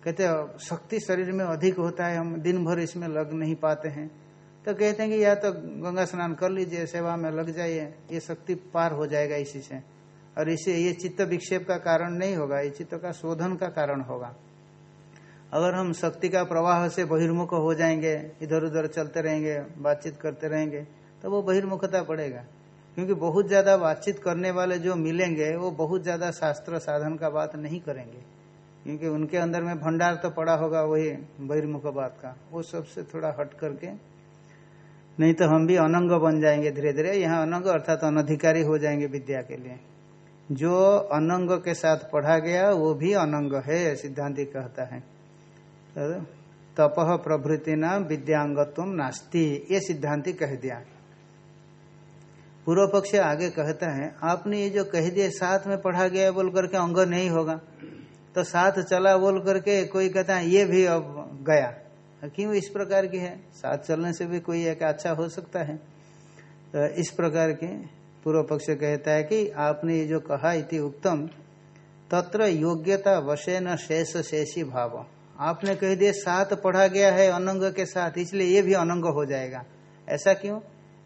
कहते शक्ति शरीर में अधिक होता है, हम दिन भर इसमें लग नहीं पाते हैं। तो कहते हैं कि या तो गंगा स्नान कर लीजिए, सेवा में लग जाइए, ये शक्ति पार हो जाएगा इसी से। और इसे ये चित्त विक्षेप का कारण नहीं होगा, ये चित्त का शोधन का कारण होगा। अगर हम शक्ति का प्रवाह से बहिर्मुख हो जाएँगे इधर उधर चलते रहेंगे, बातचीत करते रहेंगे तो वो बहिर्मुखता पड़ेगा क्योंकि बहुत ज़्यादा बातचीत करने वाले जो मिलेंगे, वो बहुत ज़्यादा शास्त्र साधन का बात नहीं करेंगे। क्योंकि उनके अंदर में भंडार तो पड़ा होगा वही बहिर्मुख बात का। वो सबसे थोड़ा हट करके, नहीं तो हम भी अनंग बन जाएँगे धीरे धीरे यहाँ अनंग अर्थात तो अनधिकारी हो जाएँगे विद्या के लिए। जो अनंग के साथ पढ़ा गया, वो भी अनंग है, सिद्धांति कहता है। तो तप प्रभृति न विद्यांगत्व नास्ति, ये सिद्धांति कह दिया। पूर्व पक्ष आगे कहता है, आपने ये जो कह दिया, साथ में पढ़ा गया बोल करके अंग नहीं होगा। तो साथ चला बोल करके कोई कहता है, ये भी अब गया। क्यों इस प्रकार की है? साथ चलने से भी कोई एक अच्छा हो सकता है। तो इस प्रकार के पूर्व पक्ष कहता है कि आपने ये जो कहा इति उत्तम, तत्र योग्यता वशे न शेष शेषी भाव। आपने कह दिया, साथ पढ़ा गया है, अनंग के साथ, इसलिए ये भी अनंग हो जाएगा। ऐसा क्यों?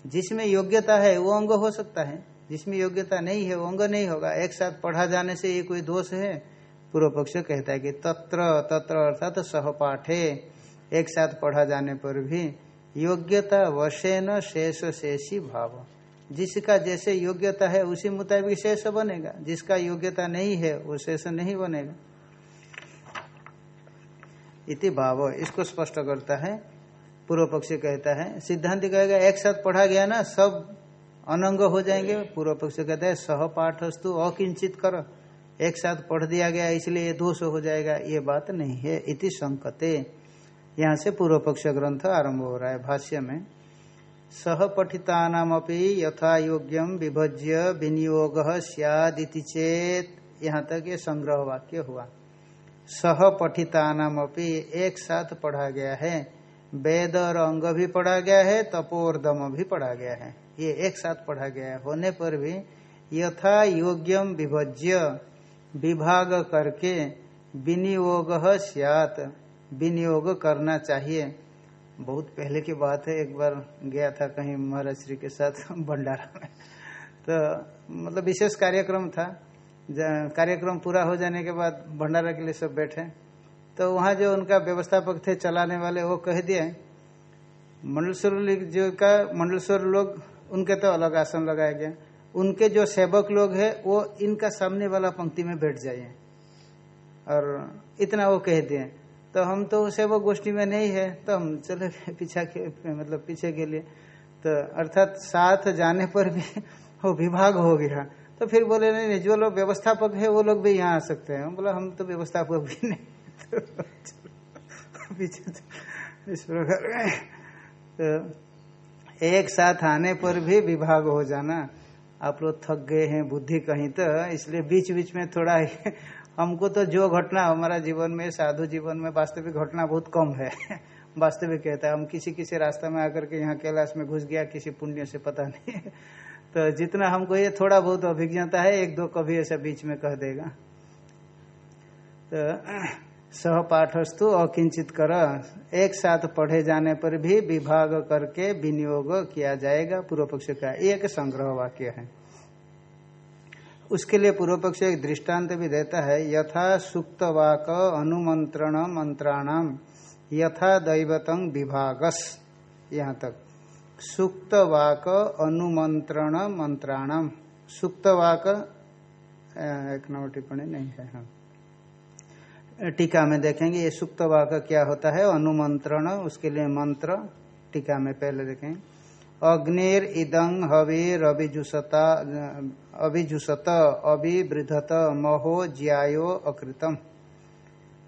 जिसमें योग्यता है, वो अंग हो सकता है। जिसमें योग्यता नहीं है, वो अंग नहीं होगा। एक साथ पढ़ा जाने से ये कोई दोष है? पूर्व पक्ष कहता है कि तत्र तत्र अर्थात तो सहपाठे। एक साथ पढ़ा जाने पर भी योग्यता वशे न शेष शेषी भाव। जिसका जैसे योग्यता है, उसी मुताबिक शेष बनेगा। जिसका योग्यता नहीं है, वो शेष नहीं बनेगा। इति भाव। इसको स्पष्ट करता है पूर्व पक्षी कहता है, सिद्धांत कहेगा, एक साथ पढ़ा गया ना, सब अनंग हो जाएँगे। पूर्व पक्ष कहता है सहपाठस्तु अकिंचित कर। एक साथ पढ़ दिया गया, इसलिए दोष हो जाएगा। ये बात नहीं है, इति संकते। यहाँ से पूर्व पक्ष ग्रंथ आरंभ हो रहा है भाष्य में। सह पठितानामपि यथा योग्यम विभज्य विनियोग सियादिति चेत। यहाँ तक ये संग्रह वाक्य हुआ। सह पठितानामपि एक साथ पढ़ा गया है। वेद और अंग भी पढ़ा गया है, तपोर्दम भी पढ़ा गया है। ये एक साथ पढ़ा गया है। होने पर भी यथा योग्यम विभज्य, विभाग करके विनियोग सियात। विनियोग करना चाहिए। बहुत पहले की बात है, एक बार गया था कहीं महाराज श्री के साथ भंडारा में। तो मतलब विशेष कार्यक्रम था। कार्यक्रम पूरा हो जाने के बाद भंडारा के लिए सब बैठे। तो वहाँ जो उनका व्यवस्थापक थे चलाने वाले, वो कह दिए, मंडलेश्वर जो का, मंडलेश्वर लोग, उनके तो अलग आसन लगाया गया उनके जो सेवक लोग हैं, वो इनका सामने वाला पंक्ति में बैठ जाइए। और इतना वो कह दिए। तो हम तो सेवक गोष्ठी में नहीं है तो हम चले पीछा के मतलब पीछे के लिए। तो अर्थात साथ जाने पर भी वो विभाग हो गया। तो फिर बोले, नहीं नहीं, जो लोग व्यवस्थापक है, वो लोग भी यहाँ आ सकते हैं। बोला, हम तो व्यवस्थापक भी नहीं इस प्रकार तो एक साथ आने पर भी विभाग हो जाना। आप लोग थक गए हैं, बुद्धि कहीं तो इसलिए बीच बीच में थोड़ा ही हमको तो जो घटना हमारा जीवन में, साधु जीवन में वास्तविक घटना बहुत कम है। वास्तविक कहता है, हम किसी किसी रास्ता में आकर के यहाँ कैलाश में घुस गया, किसी पुण्य से पता नहीं। तो जितना हमको ये थोड़ा बहुत अभिज्ञता है, एक दो कभी ऐसा बीच में कह देगा। तो सह पाठस्तु अकिंचित कर, एक साथ पढ़े जाने पर भी विभाग करके विनियोग किया जाएगा। पूर्व पक्ष का एक संग्रह वाक्य है। उसके लिए पूर्व पक्ष एक दृष्टांत भी देता है, यथा सुक्त वाक अनुमंत्रण मंत्राणाम, यथा दैवतं विभागस। यहाँ तक। सुक्त वाक अनुमंत्रण मंत्राणाम। सुक्त वाक एक नंबर टिप्पणी नहीं है हाँ। टीका में देखेंगे, ये सुक्त वाक क्या होता है? अनुमंत्रण, उसके लिए मंत्र टीका में पहले देखें। अग्निर इदं हवीर अभिजुसता अभिजुसत, अभिवृधत, महो ज्यायो अकृतम।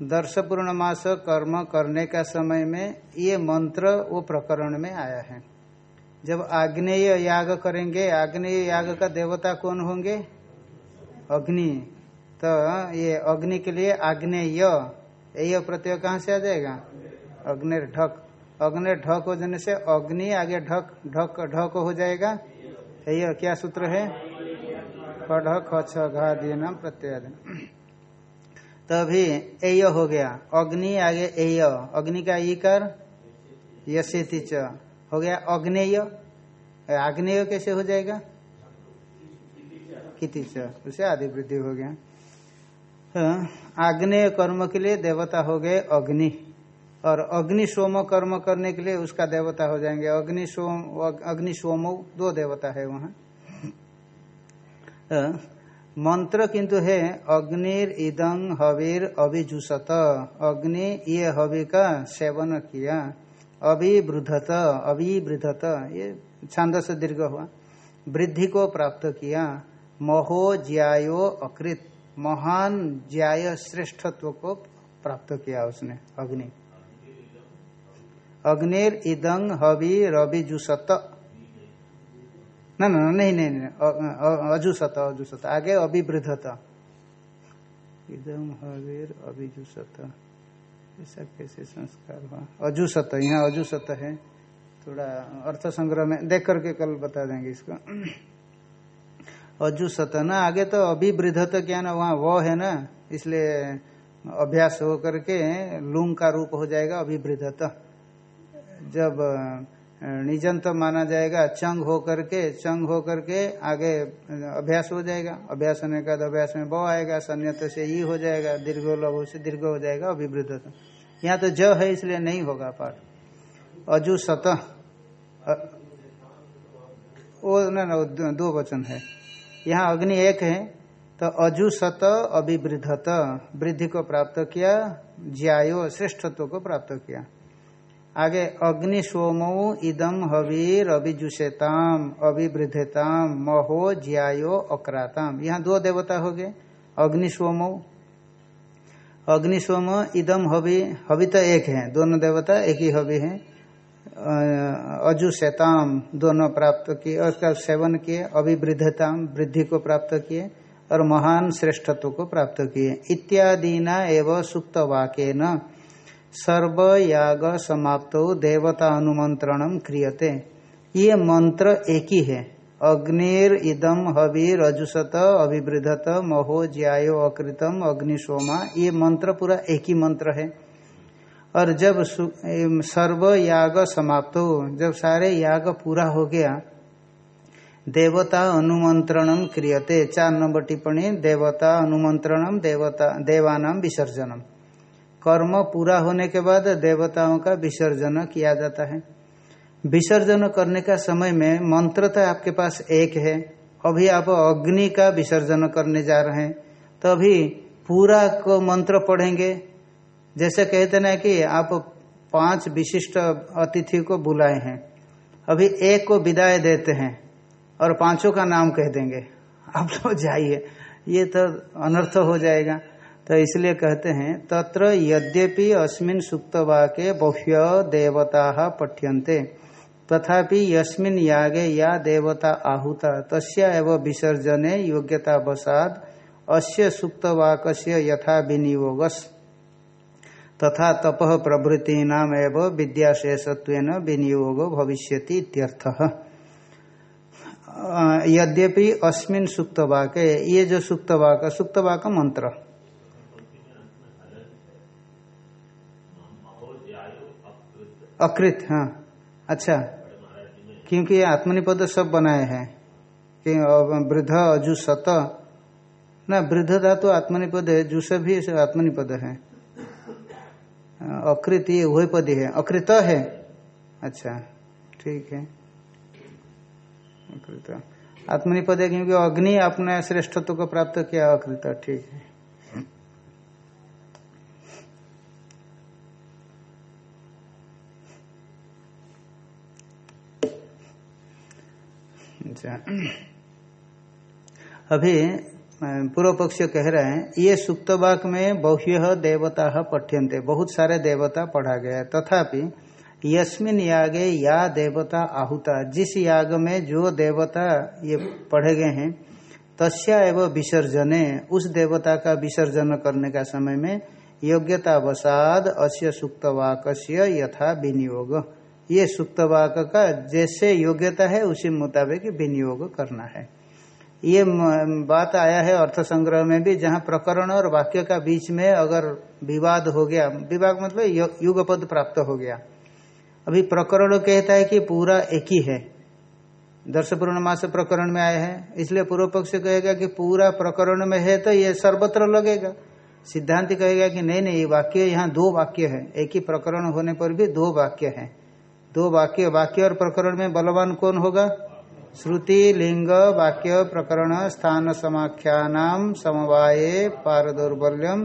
दर्श पूर्णमास कर्म करने का समय में ये मंत्र वो प्रकरण में आया है। जब आग्नेय याग करेंगे, आग्नेय याग का देवता कौन होंगे? अग्नि। तो ये अग्नि के लिए आग्नेय। यह प्रत्यय कहाँ से आ जाएगा? अग्नि ढक। अग्नि ढक हो जाने से अग्नि आगे ढक ढक ढक हो जाएगा। यह क्या सूत्र है? कढ़ घा नाम प्रत्यय। तभी एय हो गया। अग्नि आगे एय। अग्नि का कर? यशेति च। हो गया अग्नेय। आग्नेय कैसे हो जाएगा? किति च। उसे आदि वृद्धि हो गया। आग्नेय कर्म के लिए देवता हो गए अग्नि। और अग्नि सोम कर्म करने के लिए उसका देवता हो जाएँगे। अग्नि सोम अग्नि सोम दो देवता है वहाँ। मंत्र किंतु है, अग्निर इदंग हवीर अभिजुसत अग्नि ये हवि का सेवन किया। अभिवृधत अभिवृधत ये छांद से दीर्घ हुआ। वृद्धि को प्राप्त किया। महो ज्यायो अकृत। महान ज्याय श्रेष्ठत्व को प्राप्त किया उसने, अग्नि। अग्निर इदंग हवि रवि जुसत। न नहीं नहीं नहीं अजुसत अजुसत, आगे अभिवृद्धत। इदम हवीर अभिजुसत ऐसा कैसे संस्कार हुआ? अजुसत, यहाँ अजुसत है। थोड़ा अर्थ संग्रह में देख करके कल बता देंगे इसको। अजु सतना आगे तो अभिवृद्धत क्या ना वहाँ वो है ना इसलिए अभ्यास हो करके लुंग का रूप हो जाएगा अभिवृद्धत जब निजन तो माना जाएगा चंग हो करके चंग हो करके आगे अभ्यास हो जाएगा। अभ्यास होने के बाद अभ्यास में ब आएगा संयत से ई हो जाएगा दीर्घ लघु से दीर्घ हो जाएगा अभिवृद्धत यहाँ तो ज है इसलिए नहीं होगा पाठ। अजु सतह वो ना, ना दो वचन है। यहाँ अग्नि एक है तो अजु सत अभिवृद्धत, वृद्धि को प्राप्त किया, ज्यायो श्रेष्ठत्व को प्राप्त किया। आगे, अग्नि सोमो इदम हवीर अभिजुषेताम, अभिवृद्धताम, महो ज्यायो अक्राताम। यहाँ दो देवता हो गए, अग्नि सोमो। अग्नि सोम इदम हवि हवि तो एक है, दोनों देवता एक ही हवि है। अजु शैताम दोनों प्राप्त किए, उसका सेवन किए, अभिवृद्धताम वृद्धि को प्राप्त किए और महान श्रेष्ठत्व को प्राप्त किए। इत्यादि न एवं सुप्त वाक्य न सर्व याग समाप्त देवता अनुमंत्रणम क्रियते। ये मंत्र एक ही है। अग्निर इदम हवीर अजुसत अभिवृद्धत महो ज्यायो अकृतम अग्निशोमा। ये मंत्र पूरा एक ही मंत्र है। और जब सर्व याग समाप्त हो, जब सारे याग पूरा हो गया, देवता अनुमंत्रणम क्रियते। चार नंबर टिप्पणी, देवता अनुमंत्रणम देवता देवानाम विसर्जनम। कर्म पूरा होने के बाद देवताओं का विसर्जन किया जाता है। विसर्जन करने का समय में मंत्र तो आपके पास एक है। अभी आप अग्नि का विसर्जन करने जा रहे हैं तो अभी पूरा को मंत्र पढ़ेंगे। जैसे कहते ना कि आप पाँच विशिष्ट अतिथि को बुलाए हैं। अभी एक को विदाई देते हैं और पाँचों का नाम कह देंगे। आप लोग जाइए, ये तो अनर्थ हो जाएगा। तो इसलिए कहते हैं, तत्र यद्यपि अस्मिन सुक्त वाक्य बह्य देवता पठ्यन्ते, तथापि यस्मिन यागे या देवता आहुता, तस्या एवं विसर्जने योग्यता वसाद, अस्य सुक्तवाकस्य यथा विनियोगस। तथा तप प्रभृति नाम विद्याशेषत्व विनियोग भविष्यति यद्यपि अस्मिन सुक्तवाक ये जो सुक्तवाक सुक्तवाक मंत्र। अकृत हाँ अच्छा। क्योंकि आत्मनिपद सब बनाए हैं। वृद्ध, अजु, सत। ना, वृद्ध धातु आत्मनिपद है जुस भी आत्मनिपद है। अकृत ये वही पद है। अकृत है। अच्छा ठीक है। अकृत। आत्मनिपद है क्योंकि अग्नि अपने श्रेष्ठत्व को प्राप्त किया, अकृत, ठीक है। अच्छा। अभी पूर्व पक्ष कह रहे हैं, ये सुक्तवाक में बह्य देवता पठ्यंते बहुत सारे देवता पढ़ा गया है। तथापि, यस्मिन यागे या देवता आहुता। जिस याग में जो देवता ये पढ़े गए हैं, तस्या एवं विसर्जने। उस देवता का विसर्जन करने का समय में योग्यता वसाद अस्य सुक्तवाक यथा विनियोग। ये सुक्तवाक का जैसे योग्यता है, उसी मुताबिक विनियोग करना है। ये बात आया है अर्थ संग्रह में भी, जहाँ प्रकरण और वाक्य का बीच में अगर विवाद हो गया, विवाद मतलब युगपद प्राप्त हो गया। अभी प्रकरण कहता है कि पूरा एक ही है। दर्श पूर्णमास प्रकरण में आया है। इसलिए पूर्व पक्ष कहेगा कि पूरा प्रकरण में है तो ये सर्वत्र लगेगा। सिद्धांत कहेगा कि नहीं नहीं, ये वाक्य, यहाँ दो वाक्य है। एक ही प्रकरण होने पर भी दो वाक्य है। दो वाक्य वाक्य और प्रकरण में बलवान कौन होगा? श्रुति लिंग वाक्य प्रकरण स्थान समाख्यानाम समवाये पारदौर्बल्यम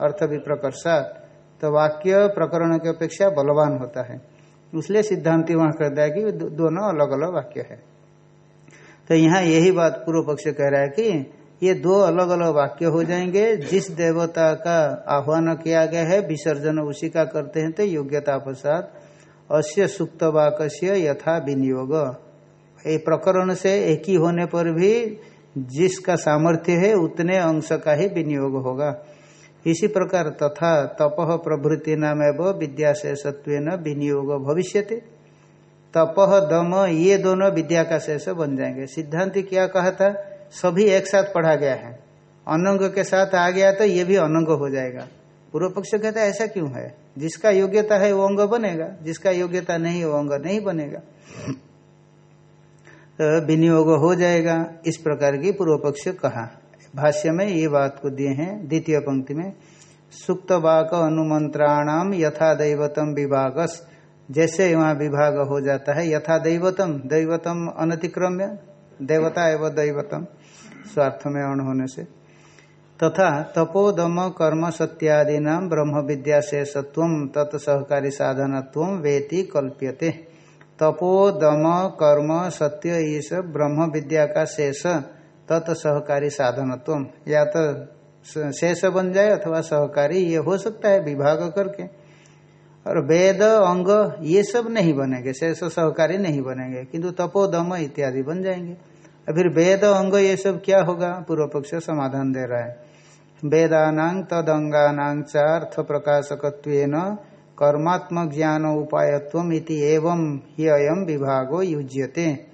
अर्थ विप्रकर्षात तो वाक्य प्रकरण की अपेक्षा बलवान होता है। इसलिए सिद्धांति वहाँ कहता है कि दोनों अलग अलग वाक्य है। तो यहाँ यही बात पूर्व पक्ष कह रहा है कि ये दो अलग अलग वाक्य हो जाएँगे। जिस देवता का आह्वान किया गया है, विसर्जन उसी का करते हैं तो योग्यता पश्चात अश्य सुक्त वाक्य यथा विनियोग। ये प्रकरण से एक ही होने पर भी जिसका सामर्थ्य है, उतने अंश का ही विनियोग होगा। इसी प्रकार तथा तप प्रभृति नाम एवं विद्या शेषत्व विनियोग भविष्य तप, दम, ये दोनों विद्या का शेष बन जाएँगे। सिद्धांत क्या कहा था? सभी एक साथ पढ़ा गया है। अनंग के साथ आ गया तो ये भी अनंग हो जाएगा। पूर्व पक्ष कहता है, ऐसा क्यों है? जिसका योग्यता है वो अंग बनेगा, जिसका योग्यता नहीं वो अंग नहीं बनेगा। विनियोग हो जाएगा। इस प्रकार की पूर्व पक्ष कहा। भाष्य में ये बात को दिए हैं। द्वितीय पंक्ति में, सुक्त वाक अनुमंत्राणाम यथा दैवतम विभागस। जैसे वहाँ विभाग हो जाता है, यथा दैवतम। दैवतम अनतिक्रम्य, देवता एवं दैवतम। स्वार्थ में अण होने से। तथा तपोदम कर्म सत्यादीना ब्रह्म विद्या शेषत्व तत्सहकारी साधनत्व वेति कल्प्यते। तपो दम कर्म सत्य ये सब ब्रह्म विद्या का शेष तत् सहकारी साधनत्व या तो शेष बन जाए अथवा सहकारी, ये हो सकता है विभाग करके। और वेद, अंग, ये सब नहीं बनेंगे, शेष सहकारी नहीं बनेंगे, किंतु तपो दम इत्यादि बन जाएँगे। और फिर वेद, अंग, ये सब क्या होगा? पूर्व पक्ष समाधान दे रहा है। वेदानांग तद अंगानांग चार्थ प्रकाशकत्व कर्मात्म ज्ञान उपायत्व इति एवं ही अयम विभागो युज्यते।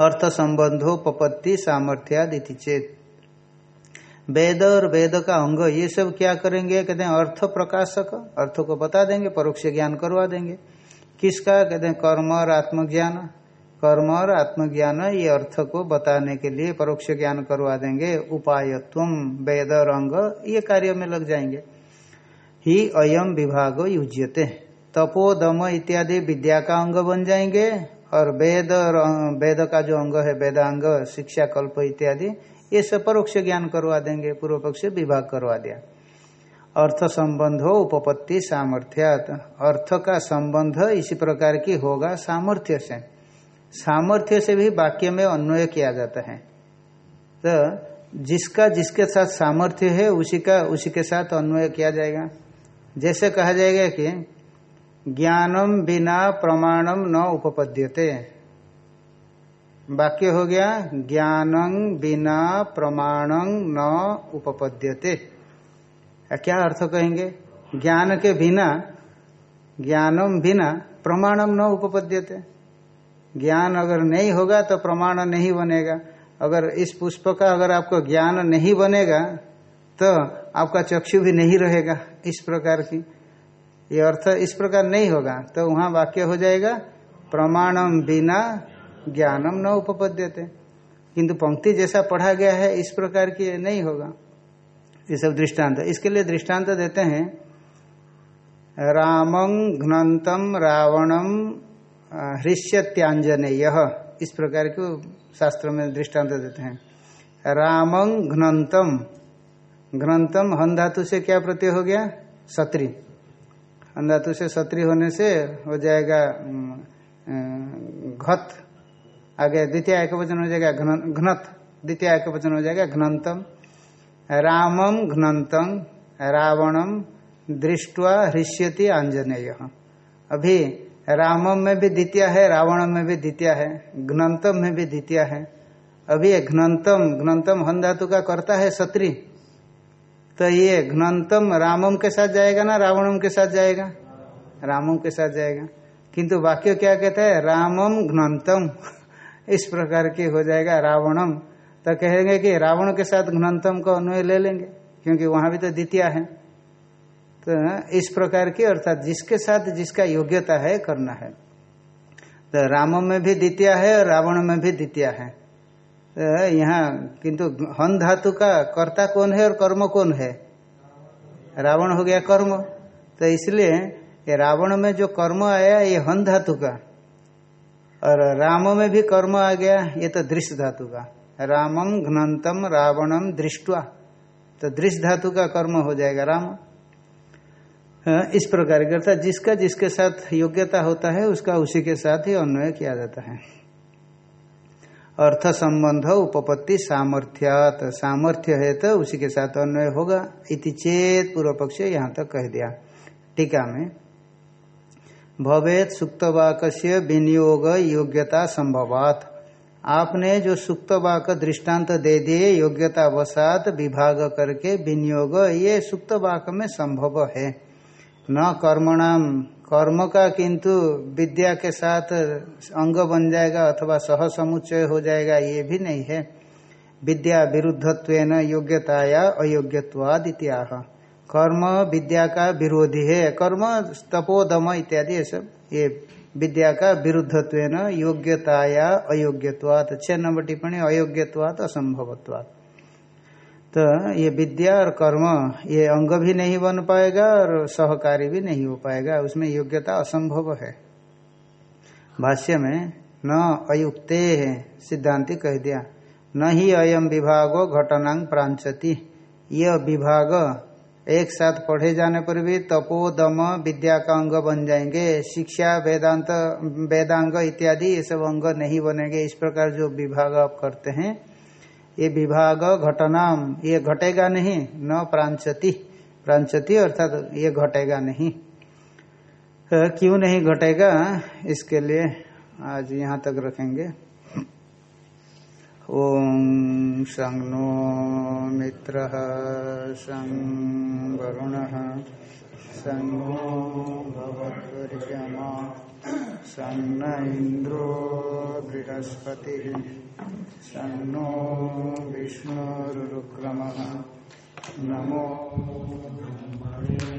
अर्थ संबंधोपत्ति सामर्थ्यादिति चेत। वेद और वेद का अंग, ये सब क्या करेंगे? कहते हैं, अर्थ प्रकाशक। अर्थ को बता देंगे, परोक्ष ज्ञान करवा देंगे। किसका? कहते हैं, कर्म और आत्मज्ञान। कर्म और आत्मज्ञान, ये अर्थ को बताने के लिए परोक्ष ज्ञान करवा देंगे। उपायत्व वेद और अंग, ये कार्य में लग जाएँगे। ही अयम विभाग युज्यते। तपोदम इत्यादि विद्या का अंग बन जाएँगे और वेद और वेद का जो अंग है, वेदांग, शिक्षा कल्प इत्यादि, ये सब परोक्ष ज्ञान करवा देंगे, पूर्व पक्ष विभाग करवा दिया। अर्थ संबंध हो, उपपत्ति, सामर्थ्यात। अर्थ का संबंध इसी प्रकार की होगा, सामर्थ्य से। सामर्थ्य से भी वाक्य में अन्वय किया जाता है। तो जिसका जिसके साथ सामर्थ्य है, उसी का, उसी के साथ अन्वय किया जाएगा। जैसे कहा जाएगा कि ज्ञानम बिना प्रमाणम न उपपद्यते। वाक्य हो गया ज्ञानं बिना प्रमाणं न उपपद्यते। क्या अर्थ कहेंगे? ज्ञान के बिना, ज्ञानम बिना प्रमाणम न उपपद्यते। ज्ञान अगर नहीं होगा तो प्रमाण नहीं बनेगा। अगर इस पुष्प का अगर आपको ज्ञान नहीं बनेगा तो आपका चक्षु भी नहीं रहेगा इस प्रकार की। ये अर्थ इस प्रकार नहीं होगा। तो वहाँ वाक्य हो जाएगा, प्रमाणम बिना ज्ञानम न उपपद्यते। किंतु पंक्ति जैसा पढ़ा गया है, इस प्रकार की नहीं होगा। ये सब दृष्टांत। इसके लिए दृष्टांत देते हैं, रामं घ्नतम रावणम हृष्य हृष्यत्यांजनेय इस प्रकार के शास्त्र में दृष्टांत देते हैं। रामं घ्नतम घ्नतम हन धातु से क्या प्रत्यय हो गया? सत्री। हन धातु से सत्री होने से हो जाएगा घत। आगे द्वितीय एक वचन हो जाएगा घनत। द्वितीय एक वचन हो जाएगा घ्नतम। रामम घ्नतम, रावणम दृष्टवा हृष्यति आंजनेय अभी रामम में भी द्वितीय है रावण में भी द्वितीय है, घ्नतम में भी द्वितीय है। अभी घ्नतम घ्नतम हन धातु का करता है सत्री। तो ये घ्नतम रामम के साथ जाएगा ना, रावणम के साथ जाएगा? रामम के साथ जाएगा। किंतु वाक्य क्या कहता है? रामम घ्नतम। इस प्रकार की हो जाएगा रावणम। तो कहेंगे कि रावण के साथ घ्नतम को अन्वय ले लेंगे, क्योंकि वहाँ भी तो द्वितीय है। तो इस प्रकार की, अर्थात जिसके साथ जिसका योग्यता है, करना है। तो राम में भी द्वितीय है और रावण में भी द्वितीय है। यहाँ, किंतु हन धातु का कर्ता कौन है और कर्म कौन है? रावण हो गया कर्म। तो इसलिए ये रावण में जो कर्म आया, ये हन धातु का। और राम में भी कर्म आ गया, ये तो दृश्य धातु का। रामम घनतम रावणम दृष्टवा। तो दृश्य धातु का कर्म हो जाएगा राम। इस प्रकार करता, जिसका जिसके साथ योग्यता होता है, उसका उसी के साथ ही अन्वय किया जाता है। अर्थ संबंध उपपत्ति सामर्थ्यात। सामर्थ्य है तो उसी के साथ अन्वय होगा। इति चेत पूर्व पक्ष यहाँ तक कह दिया। टीका में, भवेत सुक्तवाक विनियोग योग्यता संभवात। आपने जो सुक्तवाक दृष्टांत दे दिए योग्यता वसात विभाग करके विनियोग, ये सुक्तवाक में संभव है। न कर्मणाम कर्म का किंतु विद्या के साथ अंग बन जाएगा अथवा सह समुच्चय हो जाएगा, ये भी नहीं है। विद्या विरुद्धत्व योग्यताया अयोग्यवाद इत्याह। कर्म विद्या का विरोधी है, कर्म तपोदम इत्यादि, ये सब, ये विद्या का विरुद्धत्व योग्यताया अयोग्यवाद छह नंबर टिप्पणी अयोग्यवाद असंभवत्वाद तो ये विद्या और कर्म, ये अंग भी नहीं बन पाएगा और सहकारी भी नहीं हो पाएगा। उसमें योग्यता असंभव है। भाष्य में, न अयुक्ते है, सिद्धांति कह दिया। न ही अयम विभागो घटनांग प्रांचति। यह विभाग एक साथ पढ़े जाने पर भी तपो, दम, विद्या का अंग बन जाएँगे। शिक्षा, वेदांत, वेदांग इत्यादि ये सब अंग नहीं बनेंगे। इस प्रकार जो विभाग आप करते हैं ये विभाग घटनाम, ये घटेगा नहीं, न प्रांचति। प्रांचति अर्थात ये घटेगा नहीं। क्यों नहीं घटेगा? इसके लिए आज यहाँ तक रखेंगे। ओम संग नो मित्र संग वरुण। संगो सन्न इंद्रो बृहस्पति। सन्नो विष्णुक्रम नमो ब्रह्मणे